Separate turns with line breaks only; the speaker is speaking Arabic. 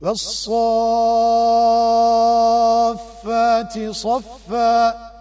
والصافات صفا